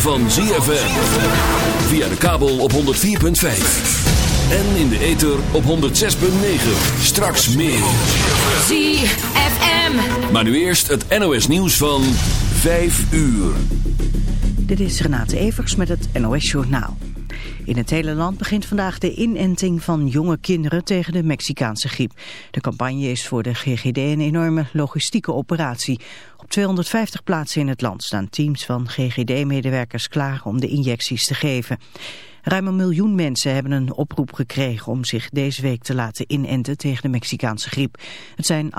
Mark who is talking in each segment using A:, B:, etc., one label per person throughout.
A: Van ZFM. Via de kabel op 104.5. En in de ether op 106.9. Straks meer.
B: ZFM.
A: Maar nu eerst het NOS nieuws van 5 uur.
C: Dit is Renate Evers met het NOS Journaal. In het hele land begint vandaag de inenting van jonge kinderen tegen de Mexicaanse griep. De campagne is voor de GGD een enorme logistieke operatie. Op 250 plaatsen in het land staan teams van GGD-medewerkers klaar om de injecties te geven. Ruim een miljoen mensen hebben een oproep gekregen om zich deze week te laten inenten tegen de Mexicaanse griep. Het zijn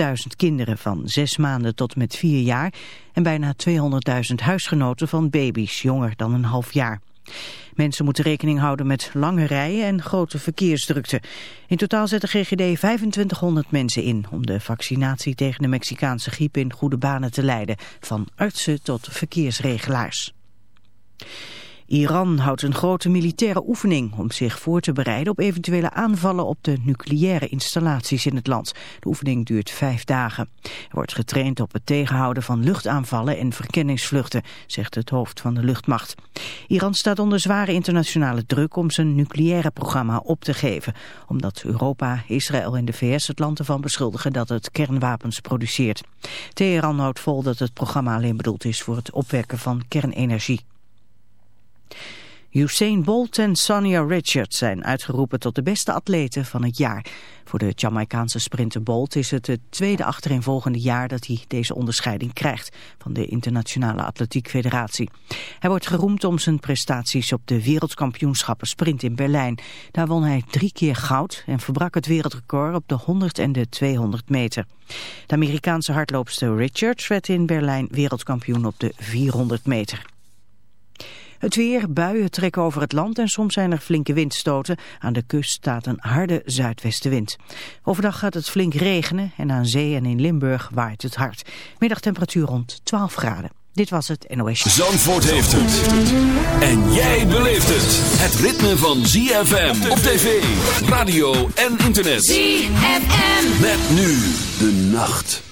C: 830.000 kinderen van zes maanden tot met vier jaar en bijna 200.000 huisgenoten van baby's jonger dan een half jaar. Mensen moeten rekening houden met lange rijen en grote verkeersdrukte. In totaal zet de GGD 2500 mensen in om de vaccinatie tegen de Mexicaanse griep in goede banen te leiden. Van artsen tot verkeersregelaars. Iran houdt een grote militaire oefening om zich voor te bereiden op eventuele aanvallen op de nucleaire installaties in het land. De oefening duurt vijf dagen. Er wordt getraind op het tegenhouden van luchtaanvallen en verkenningsvluchten, zegt het hoofd van de luchtmacht. Iran staat onder zware internationale druk om zijn nucleaire programma op te geven, omdat Europa, Israël en de VS het land ervan beschuldigen dat het kernwapens produceert. Teheran houdt vol dat het programma alleen bedoeld is voor het opwekken van kernenergie. Usain Bolt en Sonia Richards zijn uitgeroepen tot de beste atleten van het jaar. Voor de Jamaicaanse sprinter Bolt is het het tweede achtereenvolgende jaar dat hij deze onderscheiding krijgt van de Internationale Atletiek Federatie. Hij wordt geroemd om zijn prestaties op de wereldkampioenschappen sprint in Berlijn. Daar won hij drie keer goud en verbrak het wereldrecord op de 100 en de 200 meter. De Amerikaanse hardloopster Richards werd in Berlijn wereldkampioen op de 400 meter. Het weer, buien trekken over het land en soms zijn er flinke windstoten. Aan de kust staat een harde zuidwestenwind. Overdag gaat het flink regenen en aan zee en in Limburg waait het hard. Middagtemperatuur rond 12 graden. Dit was het NOS.
A: Zandvoort heeft het. En jij beleeft het. Het ritme van ZFM op tv, radio en internet.
B: ZFM.
A: Met nu de nacht.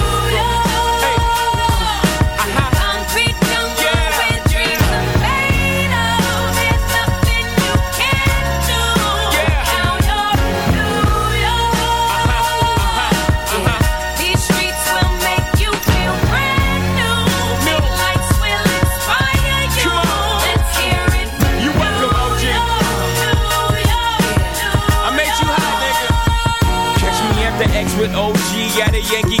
D: Yankee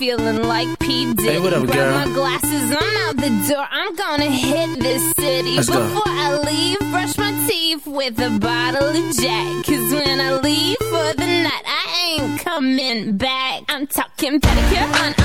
E: feeling like P. Diddy.
F: Hey, what up,
E: Grab
F: girl?
E: my glasses, I'm out the door. I'm gonna hit this city.
F: Let's
E: Before go. I leave, brush my teeth with a bottle of Jack. Cause when I leave for the night, I ain't coming back. I'm talking pedicure on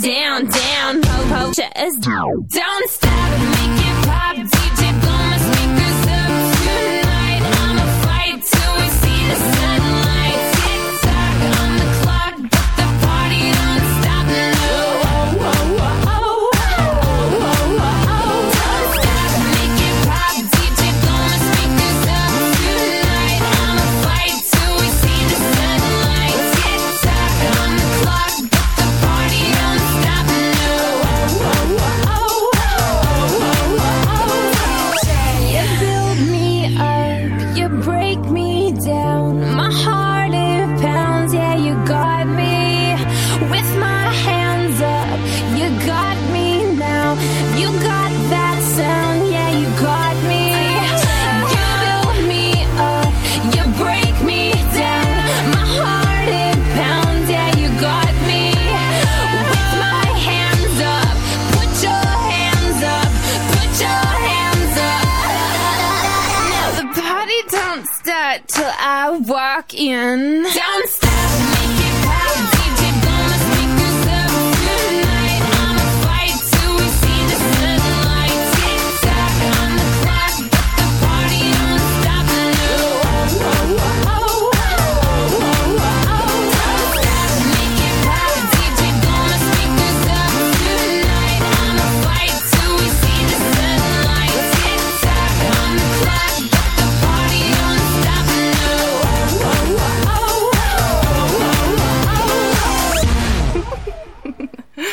E: down, down, ho, ho, just don't stop, make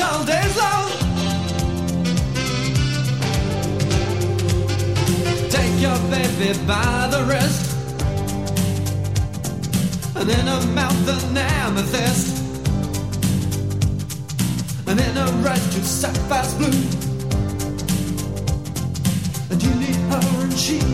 G: All days, long. Take your baby by the wrist. And in her mouth an amethyst and in a rush to sapphire's blue. And you need her and she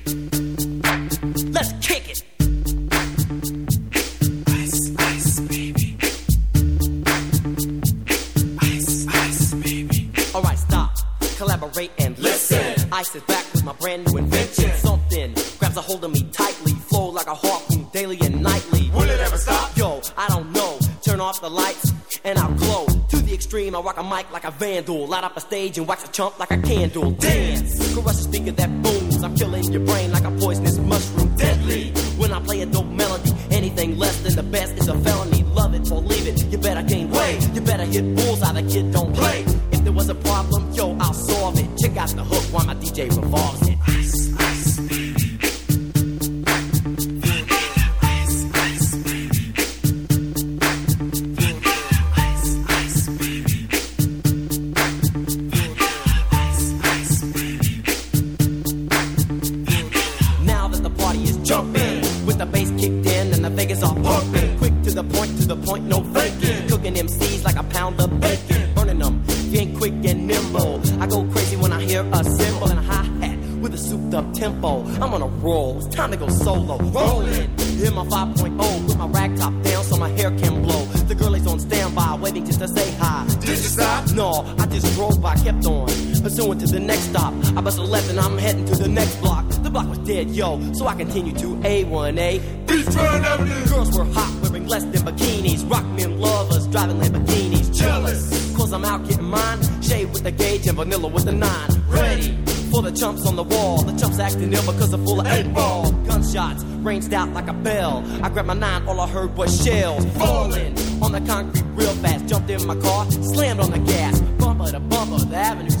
H: mic like a vandal. Light up a stage and wax a chump like a candle. Dance! crush the speaker that booms. I'm killing your brain like next stop. I bust a left and I'm heading to the next block. The block was dead, yo, so I continue to A1A. These Avenue. Girls were hot, wearing less than bikinis. Rock men lovers, driving Lamborghinis. Jealous, cause I'm out getting mine. Shay with the gauge and vanilla with the nine. Ready for the chumps on the wall. The chumps acting ill because they're full of eight ball. Gunshots ranged out like a bell. I grabbed my nine, all I heard was shells falling on the concrete real fast. Jumped in my car, slammed on the gas. Bumper to bumper, the avenue's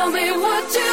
B: tell me what you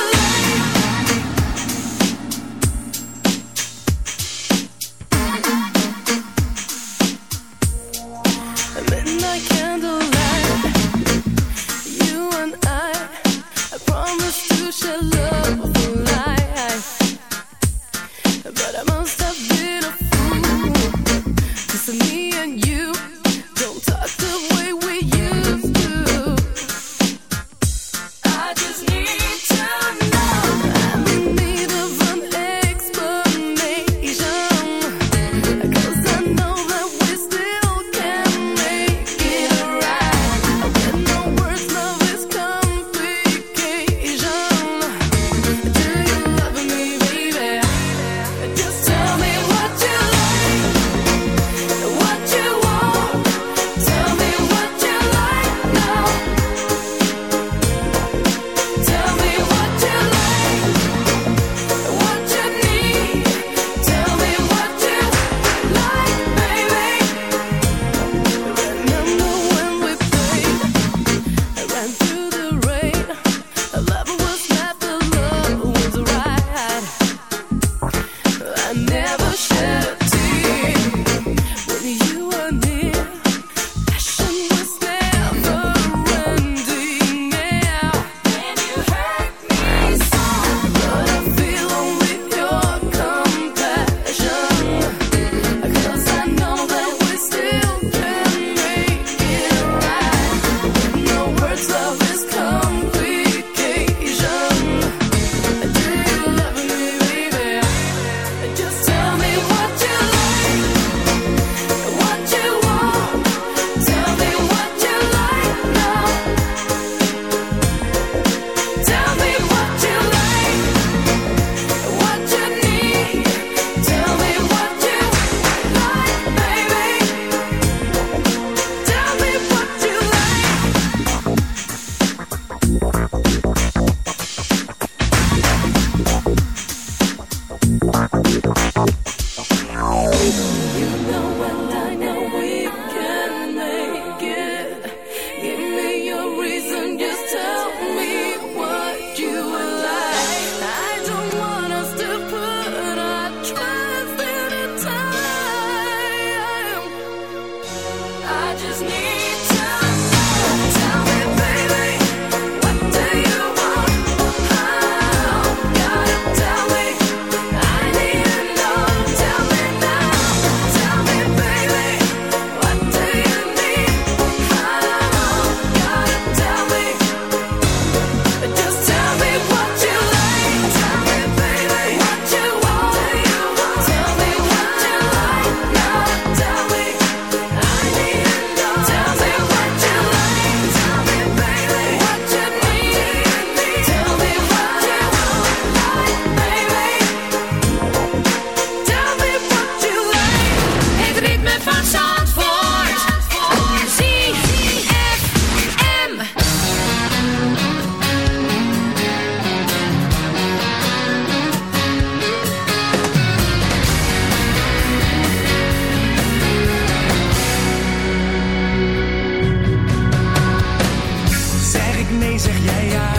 B: zeg jij ja.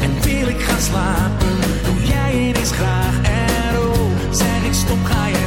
B: En wil ik gaan slapen, doe jij het graag. En oh, zeg
I: ik stop, ga je.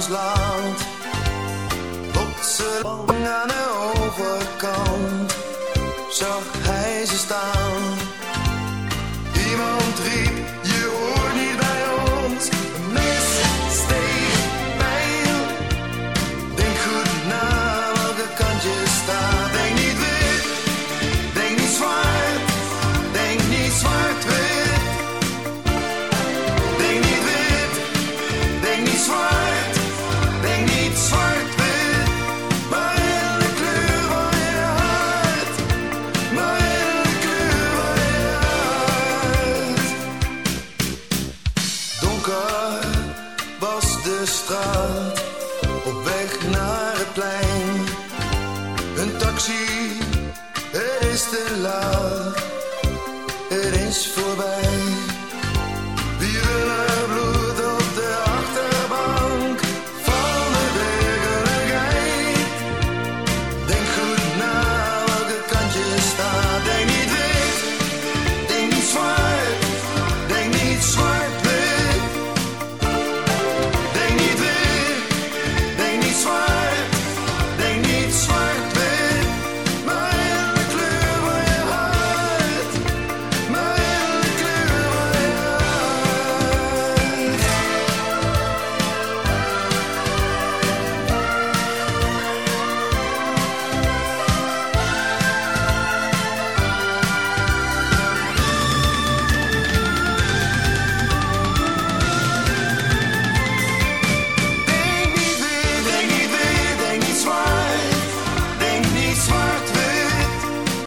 I: ons land. Lang de over.